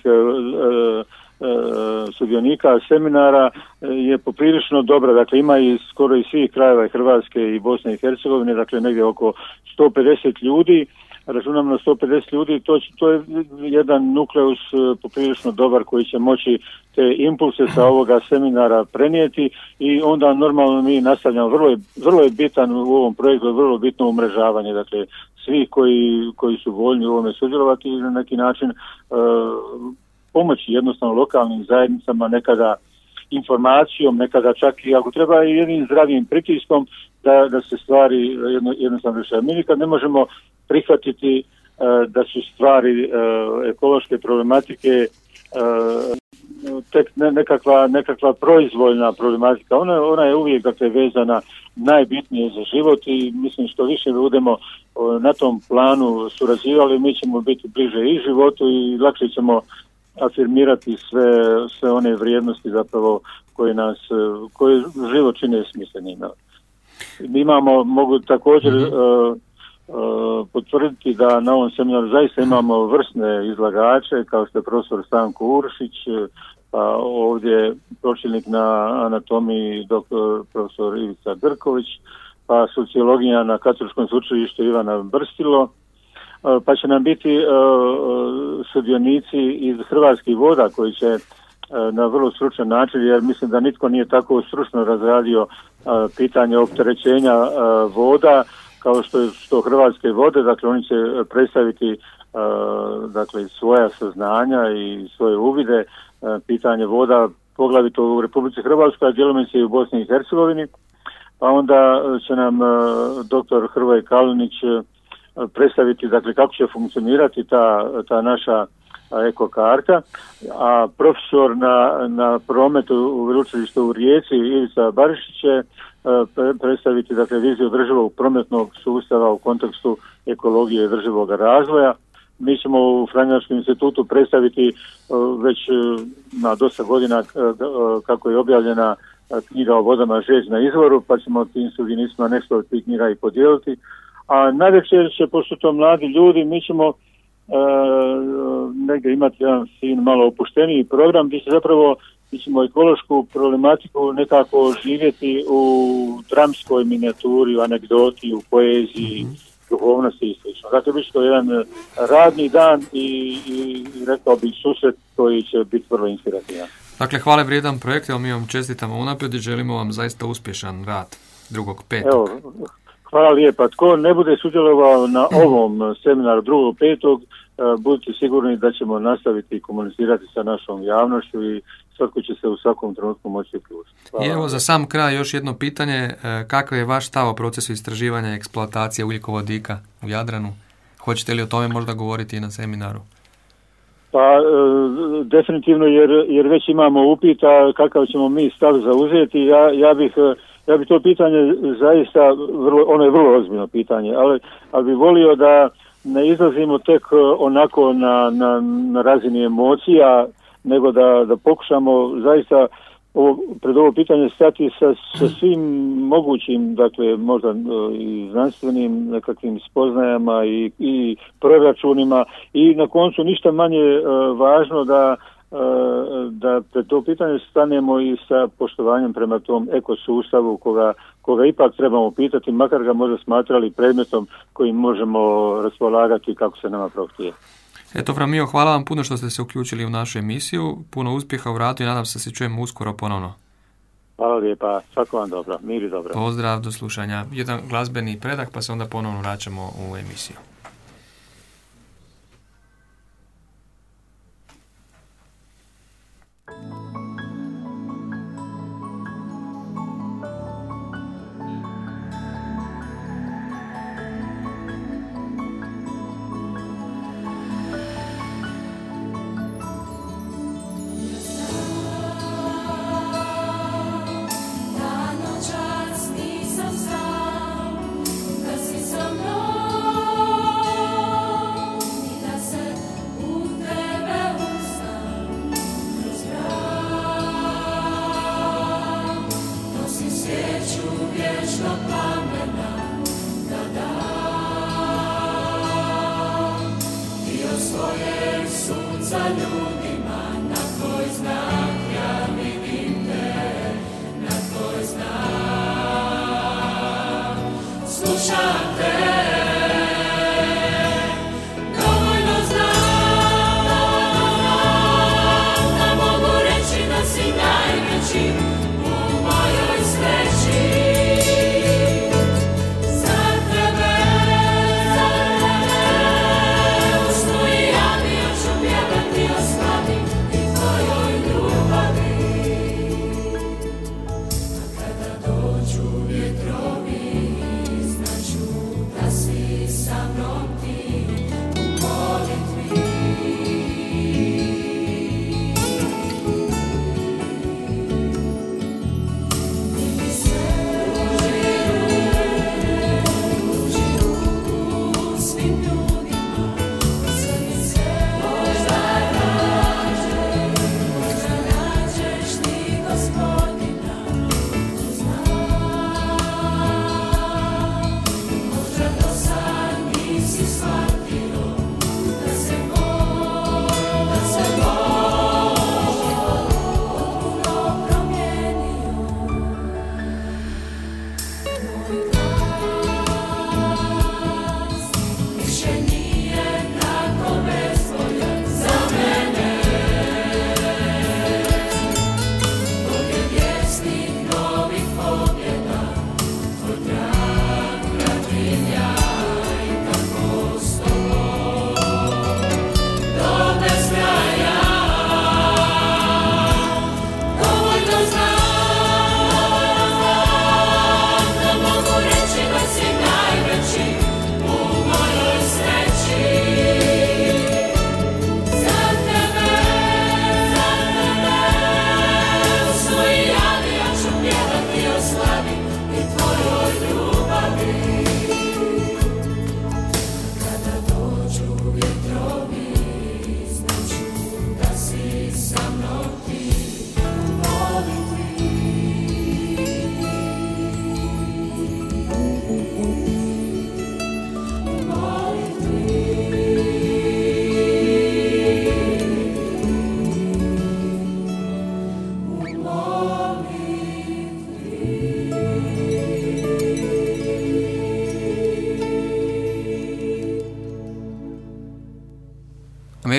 sudionika seminara je poprilično dobra, dakle ima i skoro iz svih krajeva Hrvatske i Bosne i Hercegovine, dakle negdje oko 150 ljudi, računam na 150 ljudi, to, to je jedan nukleus e, poprilično dobar koji će moći te impulse sa ovoga seminara prenijeti i onda normalno mi nastavljamo, vrlo je, vrlo je bitan u ovom projektu, vrlo bitno umrežavanje, dakle svi koji, koji su voljni u ovome sudjelovati na neki način uh, pomoći jednostavno lokalnim zajednicama nekada informacijom, nekada čak i ako treba i jednim zdravim pritiskom da, da se stvari jedno, jednostavno rješavaju. Mi nikad ne možemo prihvatiti uh, da su stvari uh, ekološke problematike uh, tek ne, nekakva, nekakva proizvoljna problematika. Ona, ona je uvijek dakle, vezana najbitnije za život i mislim što više budemo na tom planu surađivali, mi ćemo biti bliže i životu i lakše ćemo afirmirati sve, sve one vrijednosti zapravo koje nas, koje život čine smislenim. Mi imamo, mogu također mm -hmm. uh, uh, potvrditi da na ovom seminaru zaista imamo vrsne izlagače kao što je profesor Stanko Uršić, pa ovdje pročelnik na anatomiji doktor profesor Ivica Grković, pa sociologija na Katoličkom sveučilištu Ivana Brstilo, pa će nam biti sudionici iz Hrvatskih voda koji će na vrlo stručan način, jer mislim da nitko nije tako stručno razradio pitanje opterećenja voda kao što što Hrvatske vode, dakle oni će predstaviti dakle svoja saznanja i svoje uvide pitanje voda poglavito u Republici Hrvatskoj, a djelomice i u Bosni i Hercegovini. Pa onda će nam doktor Hrvoje Kalinić predstaviti dakle kako će funkcionirati ta, ta naša ekokarta, a profesor na, na prometu u Veleučilištu u Rijeci Ivica Barišić će predstaviti dakle viziju održivog prometnog sustava u kontekstu ekologije i održivog razvoja. Mi ćemo u Franjačkom institutu predstaviti već na dosta godina kako je objavljena knjiga o vodama žeć na izvoru, pa ćemo tim sudionicima nešto od tih knjiga i podijeliti a najveće će, pošto to mladi ljudi, mi ćemo e, negdje imati jedan sin malo opušteniji program gdje će zapravo mi ćemo ekološku problematiku nekako živjeti u dramskoj minijaturi, u anegdoti, u poeziji, mm -hmm. duhovnosti i slično. Dakle, bit će to jedan e, radni dan i, i, i rekao bih susret koji će biti vrlo inspirativan. Dakle, hvale vrijedan projekt, evo mi vam čestitamo unaprijed i želimo vam zaista uspješan rad drugog petog. Evo, hvala lijepa. Tko ne bude sudjelovao na ovom seminaru drugog petog, e, budite sigurni da ćemo nastaviti komunicirati sa našom javnošću i svatko će se u svakom trenutku moći uključiti. I evo za sam kraj još jedno pitanje, e, kakav je vaš stav o procesu istraživanja i eksploatacije ugljikovodika u Jadranu? Hoćete li o tome možda govoriti i na seminaru? Pa e, definitivno jer, jer već imamo upita kakav ćemo mi stav zauzeti. Ja, ja bih e, ja bih to pitanje zaista, vrlo, ono je vrlo ozbiljno pitanje, ali, ali bi volio da ne izlazimo tek e, onako na, na, na razini emocija, nego da, da pokušamo zaista ovo, pred ovo pitanje stati sa, sa svim mogućim, dakle možda e, i znanstvenim nekakvim spoznajama i, i proračunima i na koncu ništa manje e, važno da da pred to pitanje stanemo i sa poštovanjem prema tom ekosustavu koga, koga ipak trebamo pitati, makar ga možda smatrali predmetom kojim možemo raspolagati kako se nama prohtije. Eto, Framio, hvala vam puno što ste se uključili u našu emisiju. Puno uspjeha u radu i nadam se da se čujemo uskoro ponovno. Hvala lijepa, svako vam dobro, mir i dobro. Pozdrav, do slušanja. Jedan glazbeni predak pa se onda ponovno vraćamo u emisiju.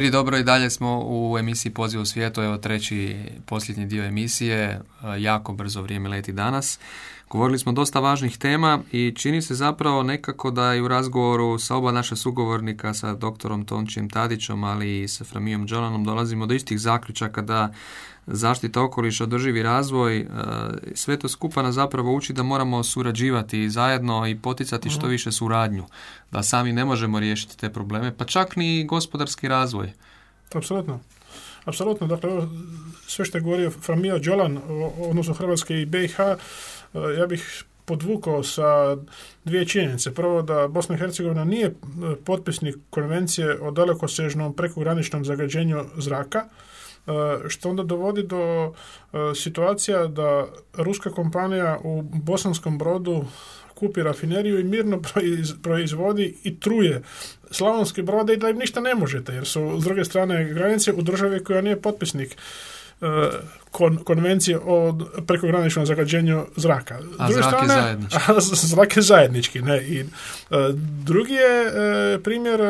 Meri dobro i dalje smo u emisiji Poziv u svijetu, evo treći posljednji dio emisije, e, jako brzo vrijeme leti danas. Govorili smo dosta važnih tema i čini se zapravo nekako da i u razgovoru sa oba naša sugovornika, sa doktorom Tončim Tadićom, ali i sa Framijom Đolanom, dolazimo do istih zaključaka da zaštita okoliša, održivi razvoj, e, sve to skupa nas zapravo uči da moramo surađivati zajedno i poticati što više suradnju, da sami ne možemo riješiti te probleme, pa čak ni gospodarski razvoj. Apsolutno. Apsolutno, dakle, sve što je govorio Framio Đolan, odnosno Hrvatske i BiH, e, ja bih podvukao sa dvije činjenice. Prvo da Bosna i Hercegovina nije e, potpisnik konvencije o dalekosežnom prekograničnom zagađenju zraka, e, što onda dovodi do situacija da ruska kompanija u Bosanskom brodu kupi rafineriju i mirno proiz- proizvodi i truje slavonske brode i da im ništa ne možete, jer su s druge strane granice u državi koja nije potpisnik e, kon- konvencije o prekograničnom zagađenju zraka. A zrak je zajednički. A zrak je zajednički, ne. I, e, drugi je e, primjer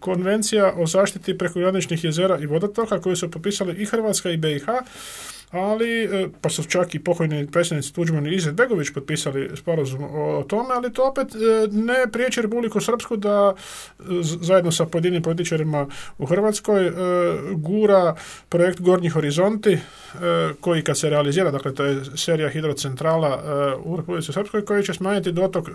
konvencija o zaštiti prekograničnih jezera i vodotoka koju su potpisali i Hrvatska i BiH, ali, e, pa su čak i pokojni predsjednici Tuđman i Izetbegović potpisali sporazum o tome, ali to opet e, ne priječi Republiku Srpsku da e, zajedno sa pojedinim političarima u Hrvatskoj gura projekt Gornji horizonti koji kad se realizira, dakle to je serija hidrocentrala u Republici Srpskoj koji će smanjiti dotok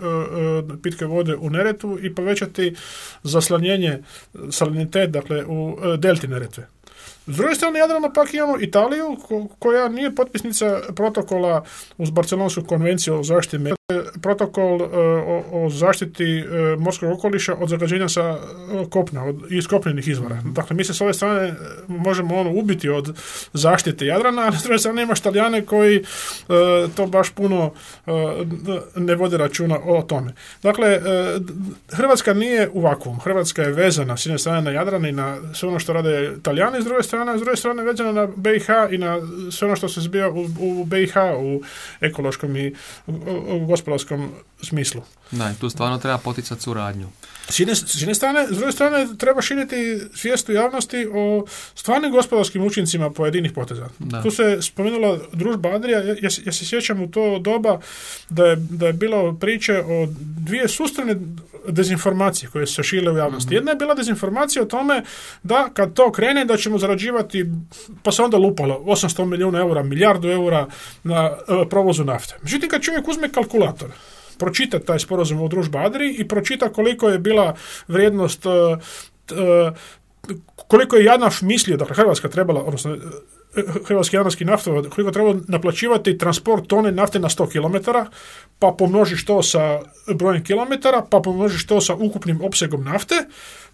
pitke vode u Neretu i povećati zaslanjenje salinitet dakle u delti Neretve. S druge strane Jadrana pak imamo Italiju ko- koja nije potpisnica protokola uz Barcelonsku konvenciju o zaštiti mora, protokol e, o, o zaštiti e, morskog okoliša od zagađenja sa e, kopna, od, iz kopnenih izvora. Dakle, mi se s ove strane možemo ono ubiti od zaštite Jadrana, ali s druge strane imaš Talijane koji to baš puno ne vode računa o tome. Dakle, Hrvatska nije u vakuum. Hrvatska je vezana s jedne strane na Jadran i na sve ono što rade Talijani, s druge strane, s druge strane vezana na BiH i na sve ono što se zbija u, u BiH u ekološkom i u- u gospodarskom smislu. Da, tu stvarno treba poticati suradnju. S jedne, s jedne strane, s druge strane treba širiti svijest u javnosti o stvarnim gospodarskim učincima pojedinih poteza. Da. Tu se spomenula družba Adrija, ja, ja, se- ja se sjećam u to doba da je, da je bilo priče o dvije sustavne dezinformacije koje su se širile u javnosti. Jedna je bila dezinformacija o tome da kad to krene da ćemo zarađivati, pa se onda lupalo 800 milijuna eura, milijardu eura na e, provozu nafte. Međutim, kad čovjek uzme kalkulator, pročita taj sporazum o družba Adri i pročita koliko je bila vrijednost e, e, koliko je JANAF mislio, dakle Hrvatska trebala, odnosno e, Hrvatski janarski naftovod, koliko treba naplaćivati transport tone nafte na 100 km, pa pomnožiš to sa brojem kilometara, pa pomnožiš to sa ukupnim opsegom nafte,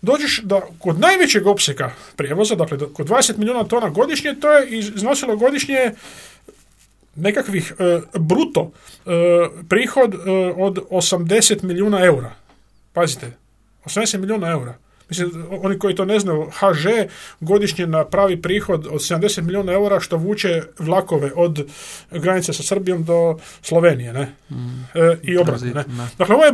dođeš da kod najvećeg opsega prijevoza, dakle kod 20 milijuna tona godišnje, to je iznosilo godišnje nekakvih e, bruto e, prihod e, od 80 milijuna eura. Pazite, 80 milijuna eura. Mislim, oni koji to ne znaju, HŽ godišnje napravi prihod od 70 milijuna eura što vuče vlakove od granice sa Srbijom do Slovenije, ne? E, I obratno, ne? Dakle, ovo je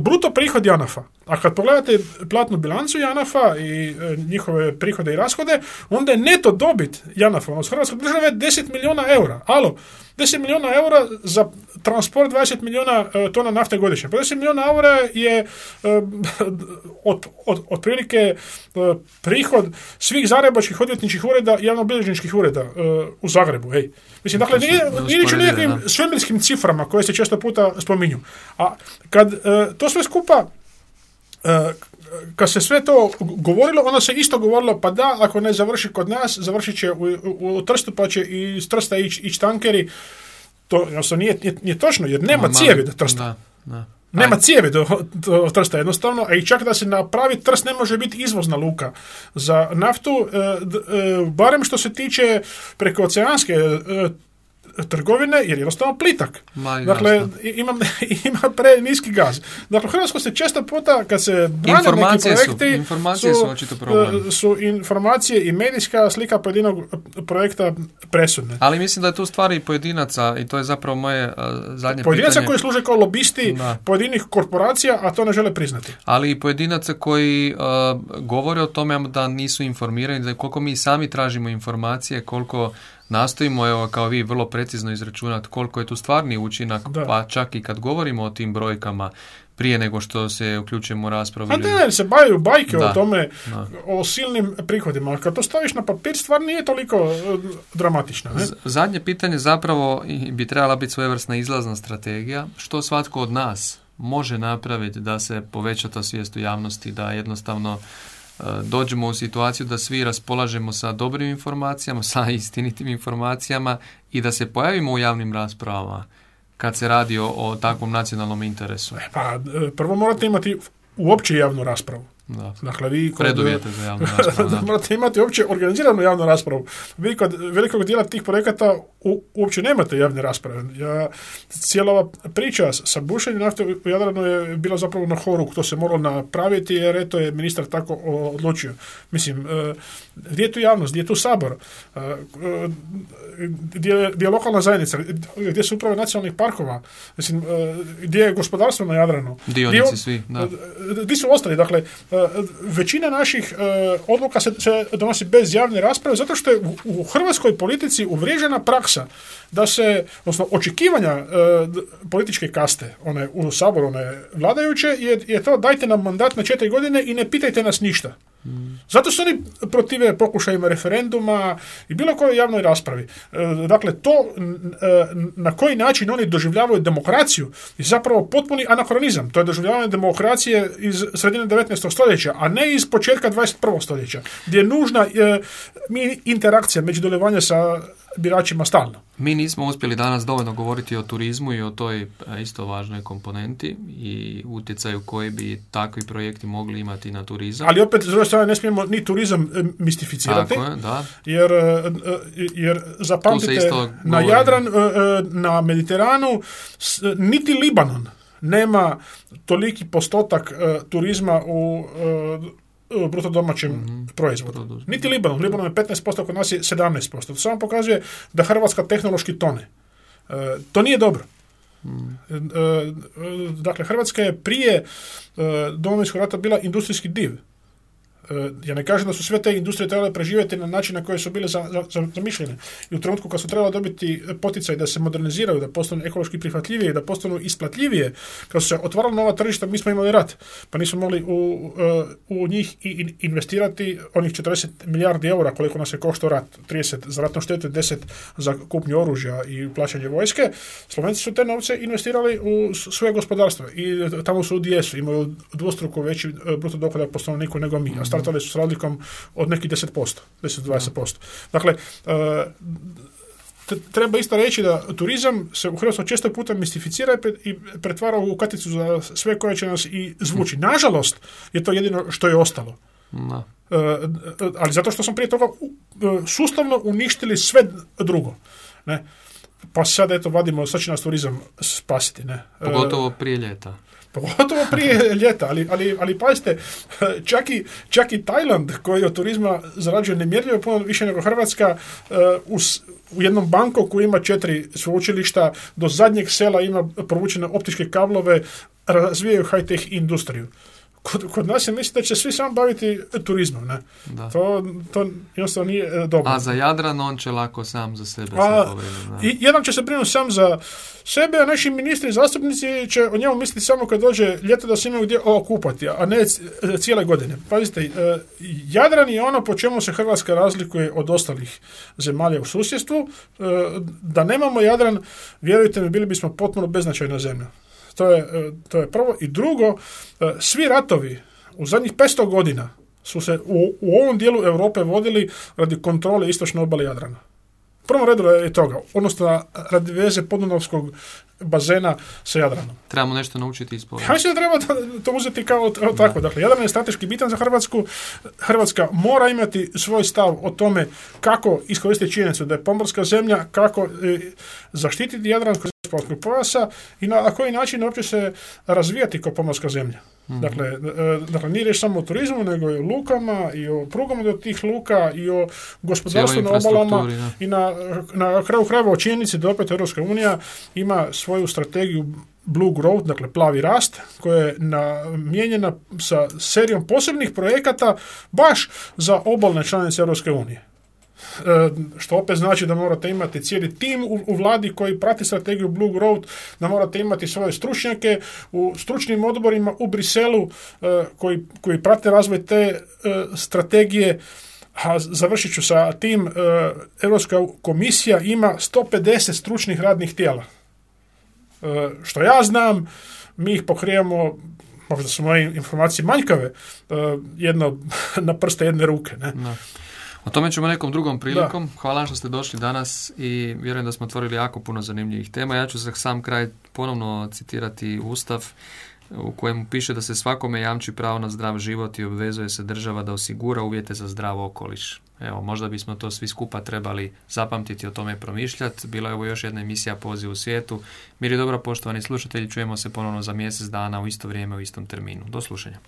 bruto prihod Janafa. A kad pogledate platnu bilancu Janafa i e, njihove prihode i rashode, onda je neto dobit Janafa, odnosno Hrvatske države 10 milijuna eura. Alo, 10 milijuna eura za transport 20 milijuna e, tona nafte godišnje. Pa 10 milijuna eura je e, od, od, otprilike prihod svih zagrebačkih odvjetničkih ureda i javnobilježničkih ureda u Zagrebu. Ej. Mislim, dakle, nije, nije neusporedive, nekakvim svemirskim ciframa koje se često puta spominju. A kad to sve skupa kad se sve to govorilo, onda se isto govorilo, pa da, ako ne završi kod nas, završit će u, u, u Trstu, pa će i iz Trsta ići ići tankeri. To jednostavno nije, nije, nije točno, jer nema Mali- cijevi do Trsta. Da, da. Nema Ajde. cijevi do, do Trsta jednostavno, a i čak da se napravi Trst ne može biti izvozna luka za naftu, e, d- e, barem što se tiče prekooceanske e, trgovine jer je jednostavno plitak. Ma, dakle, ima, ima pre niski gaz. Dakle, u Hrvatskoj se često puta kad se brane neki Informacije su- projekti, informacije su očito problem. e, su informacije i medijska slika pojedinog e, projekta presudne. Ali mislim da je tu stvari i pojedinaca i to je zapravo moje uh, zadnje Pojedinaca pitanje. koji služe kao lobisti Da. pojedinih korporacija, a to ne žele priznati. ali i pojedinaca koji uh, govore o tome da nisu informirani, da koliko mi sami tražimo informacije, koliko nastojimo, evo kao vi, vrlo precizno izračunati koliko je tu stvarni učinak, Da. pa čak i kad govorimo o tim brojkama prije nego što se uključujemo u raspravu. A ili- ne, se bavaju bajke Da. o tome, Da. o silnim prihodima. Kad to staviš na papir, stvar nije toliko e, dramatična. Ne? Z- Zadnje pitanje zapravo bi trebala biti svojevrsna izlazna strategija. Što svatko od nas može napraviti da se poveća ta svijest u javnosti, da jednostavno dođemo u situaciju da svi raspolažemo sa dobrim informacijama, sa istinitim informacijama i da se pojavimo u javnim raspravama kad se radi o, o takvom nacionalnom interesu. Pa, e, prvo morate imati uopće javnu raspravu. Da. Dakle, vi kod, Preduvjete za javnu raspravu. da. morate imati uopće organiziranu javnu raspravu. Vi kod velikog dijela tih projekata u, uopće nemate javne rasprave. Ja, cijela ova priča sa bušenjem nafte u Jadranu je bila zapravo na horuk. To se moralo napraviti jer eto je ministar tako odlučio. Mislim, e, gdje je tu javnost, gdje je tu sabor, E, e, gdje, je- gdje je lokalna zajednica, gdje su uprave nacionalnih parkova, mislim, gdje je gospodarstvo na Jadranu. Dionici Gdje- svi, da. Di su ostali? Dakle, većina naših e, odluka se, se donosi bez javne rasprave zato što je u, u hrvatskoj politici uvriježena praksa da se, odnosno očekivanja e, političke kaste, one u saboru, one vladajuće, je, je to dajte nam mandat na četiri godine i ne pitajte nas ništa. Zato se oni protive pokušajima referenduma i bilo kojoj javnoj raspravi. E, Dakle, to e, na koji način oni doživljavaju demokraciju je zapravo potpuni anahronizam. To je doživljavanje demokracije iz sredine 19. stoljeća, a ne iz početka 21. stoljeća, gdje je nužna e, interakcija među djelovanja sa biračima stalno. Mi nismo uspjeli danas dovoljno govoriti o turizmu i o toj e, isto važnoj komponenti i utjecaju koji bi takvi projekti mogli imati na turizam. Ali opet, s druge strane, ne smijemo ni turizam e, mistificirati. Tako je, da. Jer, e, jer zapamtite, na. Jadran, na Mediteranu, niti Libanon nema toliki postotak turizma u bruto domaćem proizvodu. Bruto- Niti Libanon. Libanon je 15%, kod nas je 17%. To samo pokazuje da Hrvatska tehnološki tone. E, to nije dobro. E, e, dakle, Hrvatska je prije e, Domovinskog rata bila industrijski div. E, Ja ne kažem da su sve te industrije trebale preživjeti na način na koji su bile za- za- za- zamišljene. I u trenutku kad su trebale dobiti poticaj da se moderniziraju, da postanu ekološki prihvatljivije, da postanu isplatljivije, kad su se otvarala nova tržišta, mi smo imali rat. Pa nismo mogli u, e, u njih i in- investirati onih 40 milijardi eura koliko nas je koštao rat. 30 za ratnu štetu, 10 za kupnju oružja i plaćanje vojske. Slovenci su te novce investirali u svoje gospodarstvo i tamo su u DS-u, imaju dvostruko veći e, bruto dohodak po stanovniku nego mi, a startali su s razlikom od nekih 10%, 10-20%. Dakle, e, treba isto reći da turizam se u Hrvatskoj često puta mistificira i pre- i pretvara u katicu za sve koje će nas i zvuči. Nažalost je to jedino što je ostalo. Da. E, ali zato što smo prije toga e, sustavno uništili sve drugo. Ne? Pa sad eto vadimo, sad će nas turizam spasiti. Ne? Pogotovo prije ljeta. Pogotovo prije ljeta, ali, ali, ali pazite, čak i, čak i Tajland koji od turizma zarađuje nemjerljivo puno više nego Hrvatska, e, u, jednom Bankoku ima četiri sveučilišta, do zadnjeg sela ima provučene optičke kablove, razvijaju high-tech industriju. Kod, kod nas je mislim da će svi samo baviti turizmom, ne? Da. To, to jednostavno nije e, dobro. A za Jadran on će lako sam za sebe A, se. I jedan će se brinuti sam za sebe, a naši ministri i zastupnici će o njemu misliti samo kad dođe ljeto da se imaju gdje okupati, a ne c- cijele godine. Pazite, e, Jadran je ono po čemu se Hrvatska razlikuje od ostalih zemalja u susjedstvu. E, Da nemamo Jadran, vjerujte mi, bili bismo potpuno beznačajna zemlja. To je, e, to je prvo. I drugo, e, svi ratovi u zadnjih 500 godina su se u, u ovom dijelu Europe vodili radi kontrole istočne obale Jadrana. U prvom redu je toga, odnosno radi veze podunavskog bazena sa Jadranom. Trebamo nešto naučiti iz Ja povijesti. mislim da treba to- uzeti kao, tako. Dakle, Jadran je strateški bitan za Hrvatsku. Hrvatska mora imati svoj stav o tome kako iskoristiti činjenicu da je pomorska zemlja, kako e, zaštititi Jadranskog gospodarskog pojasa i na, na koji način uopće se razvijati kao pomorska zemlja. Dakle, e, dakle, nije riječ samo o turizmu, nego i o lukama, i o prugama do tih luka, i o gospodarstvu na obalama, i na, na kraju krajeva o činjenici da opet Europska unija ima svoju strategiju Blue Growth, dakle plavi rast, koja je namijenjena sa serijom posebnih projekata baš za obalne članice Europske unije. E, što opet znači da morate imati cijeli tim u, u vladi koji prati strategiju Blue Growth, da morate imati svoje stručnjake u stručnim odborima u Briselu e, koji, koji prate razvoj te e, strategije, a završit ću sa tim, Europska komisija ima 150 stručnih radnih tijela. Što ja znam, mi ih pokrijemo, možda su moje informacije manjkave, jedno na prste jedne ruke. Ne? Da. O tome ćemo nekom drugom prilikom. Hvala vam što ste došli danas i vjerujem da smo otvorili jako puno zanimljivih tema. Ja ću za sam kraj ponovno citirati Ustav u kojemu piše da se svakome jamči pravo na zdrav život i obvezuje se država da osigura uvjete za zdrav okoliš. Evo, možda bismo to svi skupa trebali zapamtiti, o tome promišljati. Bila je ovo još jedna emisija Poziv u svijetu. Mir je dobro, poštovani slušatelji, čujemo se ponovno za mjesec dana u isto vrijeme, u istom terminu. Do slušanja.